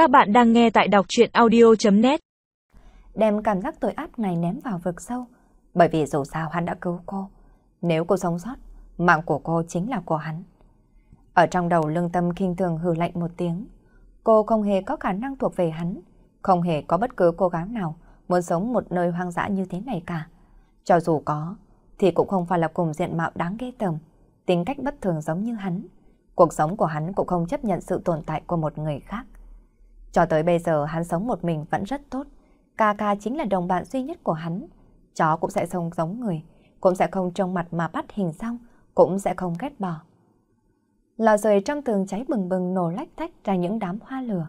Các bạn đang nghe tại đọc chuyện audio.net Đem cảm giác tội ác này ném vào vực sâu, bởi vì dù sao hắn đã cứu cô. Nếu cô sống sót, mạng của cô chính là của hắn. Ở trong đầu lương tâm kinh thường hừ lạnh một tiếng. Cô không hề có khả năng thuộc về hắn, không hề có bất cứ cô gái nào muốn sống một nơi hoang dã như thế này cả. Cho dù có, thì cũng không phải là cùng diện mạo đáng ghê tởm, tính cách bất thường giống như hắn. Cuộc sống của hắn cũng không chấp nhận sự tồn tại của một người khác. Cho tới bây giờ hắn sống một mình vẫn rất tốt. Ca ca chính là đồng bạn duy nhất của hắn. Chó cũng sẽ sống giống người, cũng sẽ không trông mặt mà bắt hình xong, cũng sẽ không ghét bỏ. Lò rời trong tường cháy bừng bừng nổ lách tách ra những đám hoa lửa.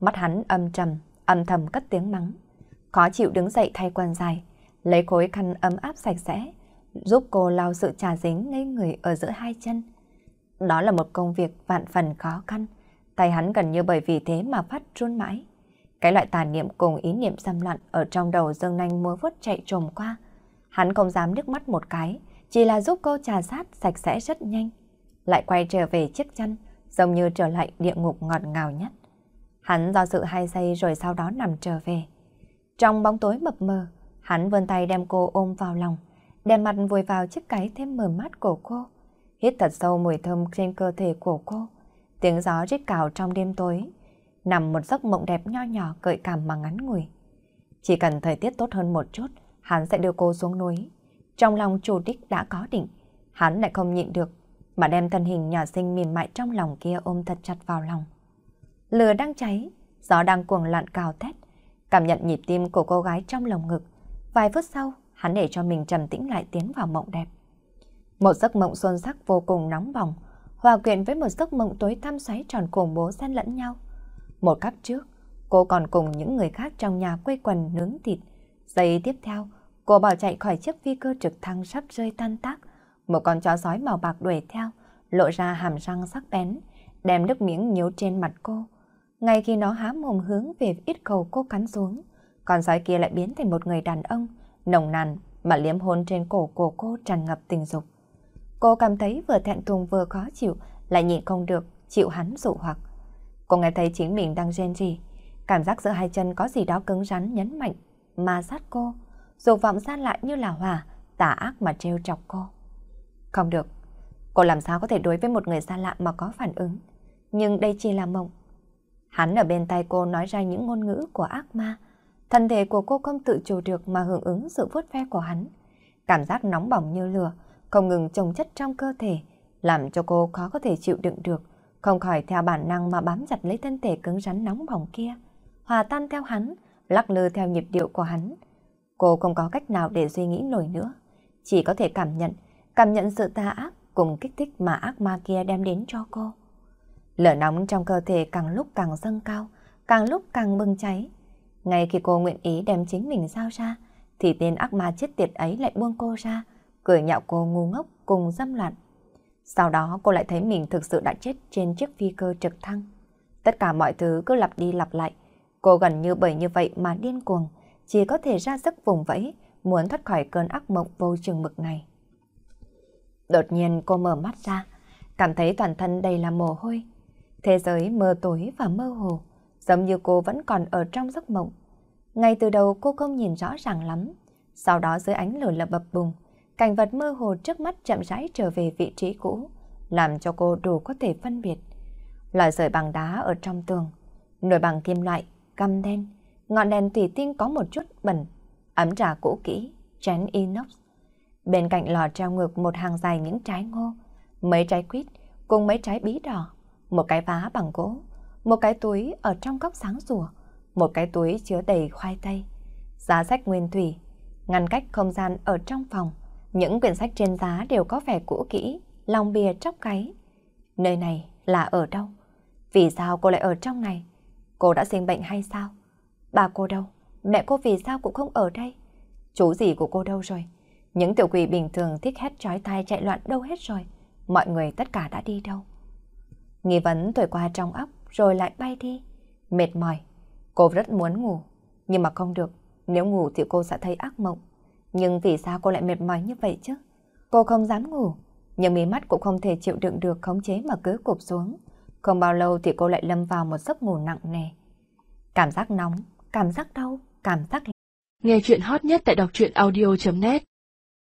Mắt hắn âm trầm, âm thầm cất tiếng mắng. Khó chịu đứng dậy thay quần dài, lấy khối khăn ấm áp sạch sẽ, giúp cô lau sự trà dính ngây người ở giữa hai chân. Đó là một công việc vạn phần khó khăn, tay hắn gần như bởi vì thế mà phát run mãi. Cái loại tàn niệm cùng ý niệm xâm loạn ở trong đầu dương nanh múa vuốt chạy trồm qua. Hắn không dám nước mắt một cái, chỉ là giúp cô trà sát sạch sẽ rất nhanh. Lại quay trở về chiếc chân, giống như trở lại địa ngục ngọt ngào nhất. Hắn do sự hai giây rồi sau đó nằm trở về. Trong bóng tối mập mờ, hắn vươn tay đem cô ôm vào lòng, đem mặt vùi vào chiếc cái thêm mờ mắt của cô. Hít thật sâu mùi thơm trên cơ thể của cô. Tiếng gió rít cào trong đêm tối. Nằm một giấc mộng đẹp nho nhỏ gợi cảm mà ngắn ngủi. Chỉ cần thời tiết tốt hơn một chút, hắn sẽ đưa cô xuống núi. Trong lòng chủ đích đã có định, hắn lại không nhịn được, mà đem thân hình nhỏ xinh mềm mại trong lòng kia ôm thật chặt vào lòng. Lửa đang cháy, gió đang cuồng loạn cào thét, cảm nhận nhịp tim của cô gái trong lồng ngực. Vài phút sau, hắn để cho mình trầm tĩnh lại tiến vào mộng đẹp. Một giấc mộng xuân sắc vô cùng nóng bỏng, hòa quyện với một giấc mộng tối tăm xoáy tròn khủng bố xen lẫn nhau. Một khắc trước, cô còn cùng những người khác trong nhà quây quần nướng thịt. Giây tiếp theo, cô bỏ chạy khỏi chiếc phi cơ trực thăng sắp rơi tan tác. Một con chó sói màu bạc đuổi theo, lộ ra hàm răng sắc bén, đem nước miếng nhíu trên mặt cô. Ngay khi nó há mồm hướng về ít cầu cô cắn xuống, con sói kia lại biến thành một người đàn ông, nồng nàn mà liếm hôn trên cổ của cô tràn ngập tình dục. Cô cảm thấy vừa thẹn thùng vừa khó chịu, lại nhịn không được, chịu hắn dụ hoặc. Cô nghe thấy chính mình đang rên rỉ, cảm giác giữa hai chân có gì đó cứng rắn nhấn mạnh, mà sát cô, dục vọng ra lại như là hỏa, tà ác mà trêu chọc cô. Không được, cô làm sao có thể đối với một người xa lạ mà có phản ứng, nhưng đây chỉ là mộng. Hắn ở bên tay cô nói ra những ngôn ngữ của ác ma, thân thể của cô không tự chủ được mà hưởng ứng sự vuốt ve của hắn. Cảm giác nóng bỏng như lửa, không ngừng trồng chất trong cơ thể, làm cho cô khó có thể chịu đựng được, không khỏi theo bản năng mà bám chặt lấy thân thể cứng rắn nóng bỏng kia, hòa tan theo hắn, lắc lư theo nhịp điệu của hắn. Cô không có cách nào để suy nghĩ nổi nữa, chỉ có thể cảm nhận, cảm nhận sự tà ác cùng kích thích mà ác ma kia đem đến cho cô. Lửa nóng trong cơ thể càng lúc càng dâng cao, càng lúc càng bừng cháy. Ngay khi cô nguyện ý đem chính mình giao ra, thì tên ác ma chết tiệt ấy lại buông cô ra, cười nhạo cô ngu ngốc cùng dâm loạn. Sau đó cô lại thấy mình thực sự đã chết trên chiếc phi cơ trực thăng. Tất cả mọi thứ cứ lặp đi lặp lại. Cô gần như bởi như vậy mà điên cuồng, chỉ có thể ra sức vùng vẫy, muốn thoát khỏi cơn ác mộng vô chừng mực này. Đột nhiên cô mở mắt ra, cảm thấy toàn thân đầy là mồ hôi. Thế giới mờ tối và mơ hồ, giống như cô vẫn còn ở trong giấc mộng. Ngay từ đầu cô không nhìn rõ ràng lắm, sau đó dưới ánh lửa lập bập bùng, cảnh vật mơ hồ trước mắt chậm rãi trở về vị trí cũ, làm cho cô đủ có thể phân biệt. Loại sợi bằng đá ở trong tường, nồi bằng kim loại, căm đen, ngọn đèn thủy tinh có một chút bẩn, ấm trà cũ kỹ, chén inox. Bên cạnh lò treo ngược một hàng dài những trái ngô, mấy trái quýt cùng mấy trái bí đỏ, một cái vá bằng gỗ, một cái túi ở trong góc sáng rùa, một cái túi chứa đầy khoai tây, giá sách nguyên thủy, ngăn cách không gian ở trong phòng, những quyển sách trên giá đều có vẻ cũ kỹ, lòng bìa tróc cái. Nơi này là ở đâu? Vì sao cô lại ở trong này? Cô đã sinh bệnh hay sao? Bà cô đâu? Mẹ cô vì sao cũng không ở đây? Chú gì của cô đâu rồi? Những tiểu quỷ bình thường thích hét trói tai chạy loạn đâu hết rồi? Mọi người tất cả đã đi đâu? Nghi vấn tuổi qua trong óc rồi lại bay đi. Mệt mỏi. Cô rất muốn ngủ. Nhưng mà không được. Nếu ngủ thì cô sẽ thấy ác mộng. Nhưng vì sao cô lại mệt mỏi như vậy chứ? Cô không dám ngủ, nhưng mí mắt cũng không thể chịu đựng được khống chế mà cứ cụp xuống. Không bao lâu thì cô lại lâm vào một giấc ngủ nặng nề. Cảm giác nóng, cảm giác đau, cảm giác... Nghe chuyện hot nhất tại đọc truyện audio.net